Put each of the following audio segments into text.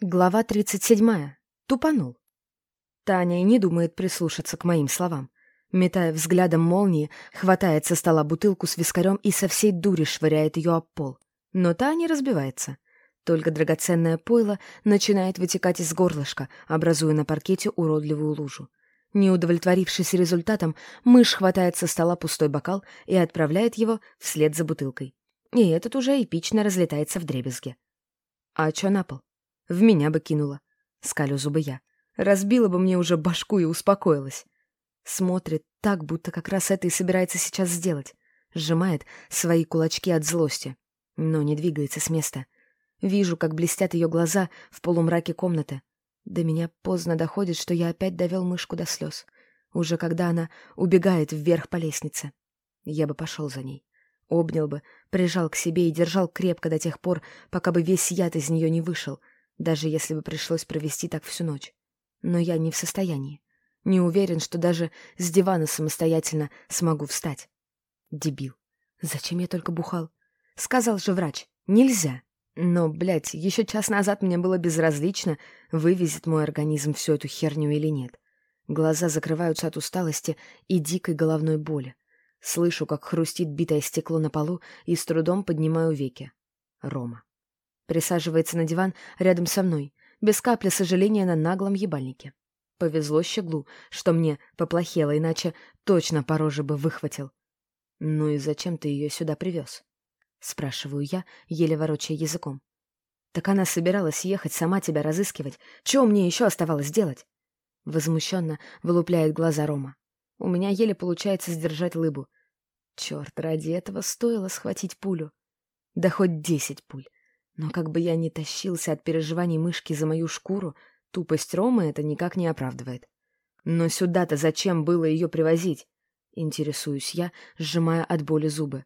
Глава 37. Тупанул. Таня и не думает прислушаться к моим словам. Метая взглядом молнии, хватает со стола бутылку с вискарем и со всей дури швыряет ее об пол. Но та не разбивается. Только драгоценное пойло начинает вытекать из горлышка, образуя на паркете уродливую лужу. Не удовлетворившись результатом, мышь хватает со стола пустой бокал и отправляет его вслед за бутылкой. И этот уже эпично разлетается в дребезге. А чё на пол? В меня бы кинула. Скалю зубы я. Разбила бы мне уже башку и успокоилась. Смотрит так, будто как раз это и собирается сейчас сделать. Сжимает свои кулачки от злости, но не двигается с места. Вижу, как блестят ее глаза в полумраке комнаты. До меня поздно доходит, что я опять довел мышку до слез. Уже когда она убегает вверх по лестнице. Я бы пошел за ней. Обнял бы, прижал к себе и держал крепко до тех пор, пока бы весь яд из нее не вышел — даже если бы пришлось провести так всю ночь. Но я не в состоянии. Не уверен, что даже с дивана самостоятельно смогу встать. Дебил. Зачем я только бухал? Сказал же врач, нельзя. Но, блядь, еще час назад мне было безразлично, вывезет мой организм всю эту херню или нет. Глаза закрываются от усталости и дикой головной боли. Слышу, как хрустит битое стекло на полу и с трудом поднимаю веки. Рома. Присаживается на диван рядом со мной, без капли сожаления на наглом ебальнике. Повезло щеглу, что мне поплохело, иначе точно по роже бы выхватил. «Ну и зачем ты ее сюда привез?» — спрашиваю я, еле ворочая языком. «Так она собиралась ехать, сама тебя разыскивать. Чего мне еще оставалось делать?» Возмущенно вылупляет глаза Рома. У меня еле получается сдержать лыбу. Черт, ради этого стоило схватить пулю. Да хоть десять пуль. Но как бы я ни тащился от переживаний мышки за мою шкуру, тупость Ромы это никак не оправдывает. Но сюда-то зачем было ее привозить? Интересуюсь я, сжимая от боли зубы.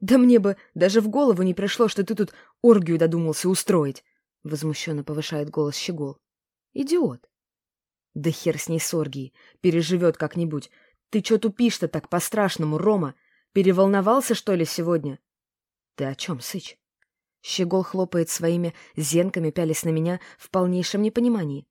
Да мне бы даже в голову не пришло, что ты тут оргию додумался устроить. Возмущенно повышает голос Щегол. Идиот. Да хер с ней с оргией. Переживет как-нибудь. Ты чё тупишь-то так по-страшному, Рома? Переволновался, что ли, сегодня? Ты о чем, Сыч? Щегол хлопает своими зенками, пялись на меня в полнейшем непонимании.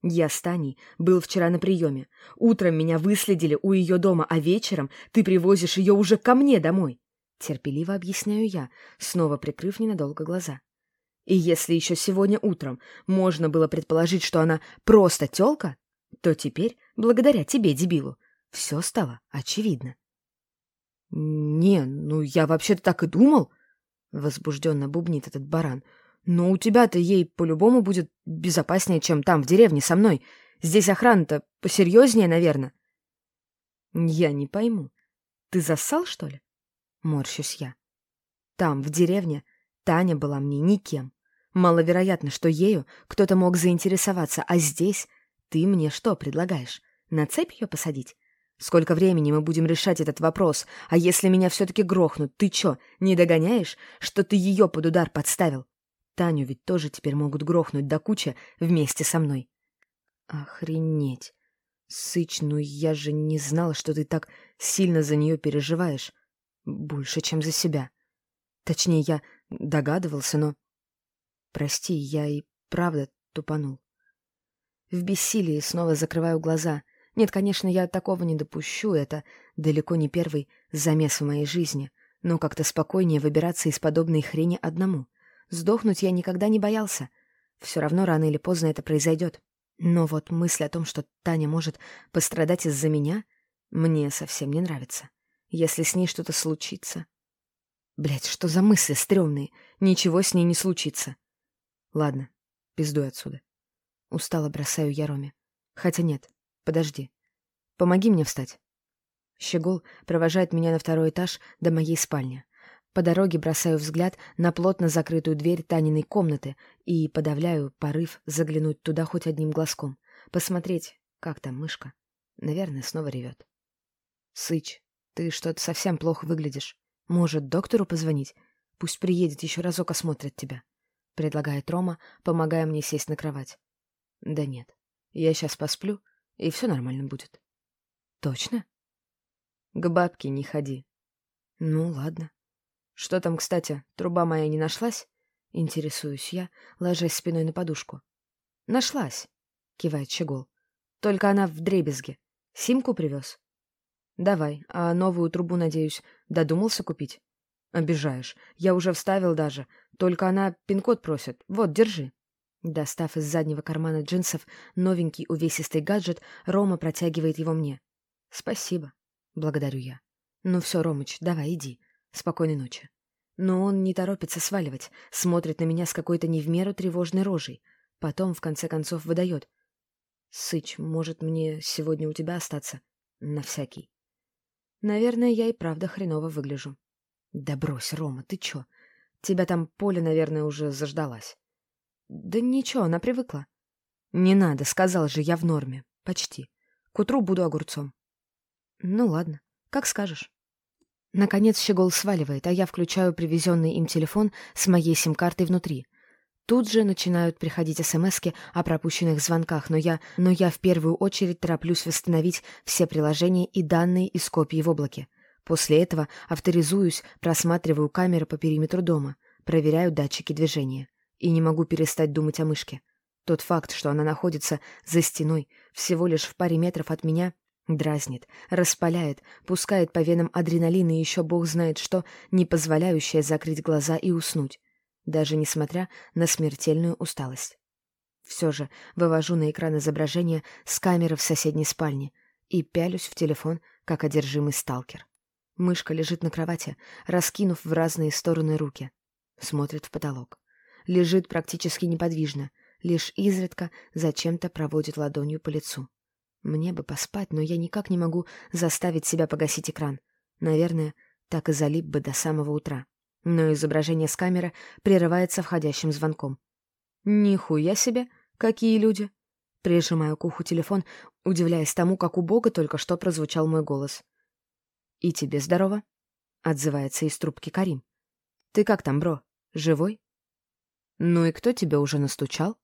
Я с Таней был вчера на приеме. Утром меня выследили у ее дома, а вечером ты привозишь ее уже ко мне домой. Терпеливо объясняю я, снова прикрыв ненадолго глаза. И если еще сегодня утром можно было предположить, что она просто тёлка, то теперь, благодаря тебе, дебилу, все стало очевидно. — Не, ну я вообще-то так и думал, Возбужденно бубнит этот баран. «Но у тебя-то ей по-любому будет безопаснее, чем там, в деревне, со мной. Здесь охрана-то посерьезнее, наверное». «Я не пойму. Ты зассал, что ли?» Морщусь я. «Там, в деревне, Таня была мне никем. Маловероятно, что ею кто-то мог заинтересоваться, а здесь ты мне что предлагаешь? На цепь ее посадить? Сколько времени мы будем решать этот вопрос? А если меня все-таки грохнут, ты чё, не догоняешь, что ты ее под удар подставил? Таню ведь тоже теперь могут грохнуть до кучи вместе со мной. Охренеть. Сыч, ну я же не знала, что ты так сильно за нее переживаешь. Больше, чем за себя. Точнее, я догадывался, но... Прости, я и правда тупанул. В бессилии снова закрываю глаза — нет, конечно, я такого не допущу, это далеко не первый замес в моей жизни, но как-то спокойнее выбираться из подобной хрени одному. Сдохнуть я никогда не боялся. Все равно рано или поздно это произойдет. Но вот мысль о том, что Таня может пострадать из-за меня, мне совсем не нравится. Если с ней что-то случится... Блять, что за мысли стрёмные? Ничего с ней не случится. Ладно, пиздуй отсюда. Устало бросаю я Роме. Хотя нет, Подожди. Помоги мне встать. Щегол провожает меня на второй этаж до моей спальни. По дороге бросаю взгляд на плотно закрытую дверь Таниной комнаты и подавляю порыв заглянуть туда хоть одним глазком. Посмотреть, как там мышка. Наверное, снова ревет. «Сыч, ты что-то совсем плохо выглядишь. Может, доктору позвонить? Пусть приедет, еще разок осмотрит тебя», — предлагает Рома, помогая мне сесть на кровать. «Да нет, я сейчас посплю, и все нормально будет. Точно? К бабке не ходи. Ну, ладно. Что там, кстати, труба моя не нашлась? Интересуюсь я, ложась спиной на подушку. Нашлась, кивает Щегол. Только она в дребезге. Симку привез. Давай, а новую трубу, надеюсь, додумался купить? Обижаешь. Я уже вставил даже. Только она пин-код просит. Вот, держи. Достав из заднего кармана джинсов новенький увесистый гаджет, Рома протягивает его мне. Спасибо. Благодарю я. Ну все, Ромыч, давай, иди. Спокойной ночи. Но он не торопится сваливать, смотрит на меня с какой-то не в меру тревожной рожей. Потом, в конце концов, выдает. «Сыч, может, мне сегодня у тебя остаться? На всякий». Наверное, я и правда хреново выгляжу. Да брось, Рома, ты чё? Тебя там Поля, наверное, уже заждалась. Да ничего, она привыкла. Не надо, сказал же, я в норме. Почти. К утру буду огурцом. Ну ладно, как скажешь. Наконец Щегол сваливает, а я включаю привезенный им телефон с моей сим-картой внутри. Тут же начинают приходить смски о пропущенных звонках, но я, но я в первую очередь тороплюсь восстановить все приложения и данные из копии в облаке. После этого авторизуюсь, просматриваю камеры по периметру дома, проверяю датчики движения. И не могу перестать думать о мышке. Тот факт, что она находится за стеной, всего лишь в паре метров от меня, дразнит, распаляет, пускает по венам адреналин и еще бог знает что, не позволяющее закрыть глаза и уснуть даже несмотря на смертельную усталость. Все же вывожу на экран изображение с камеры в соседней спальне и пялюсь в телефон, как одержимый сталкер. Мышка лежит на кровати, раскинув в разные стороны руки. Смотрит в потолок. Лежит практически неподвижно, лишь изредка зачем-то проводит ладонью по лицу. Мне бы поспать, но я никак не могу заставить себя погасить экран. Наверное, так и залип бы до самого утра но изображение с камеры прерывается входящим звонком. «Нихуя себе! Какие люди!» Прижимаю к уху телефон, удивляясь тому, как убого только что прозвучал мой голос. «И тебе здорово!» — отзывается из трубки Карим. «Ты как там, бро? Живой?» «Ну и кто тебе уже настучал?»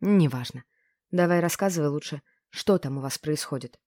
«Неважно. Давай рассказывай лучше, что там у вас происходит».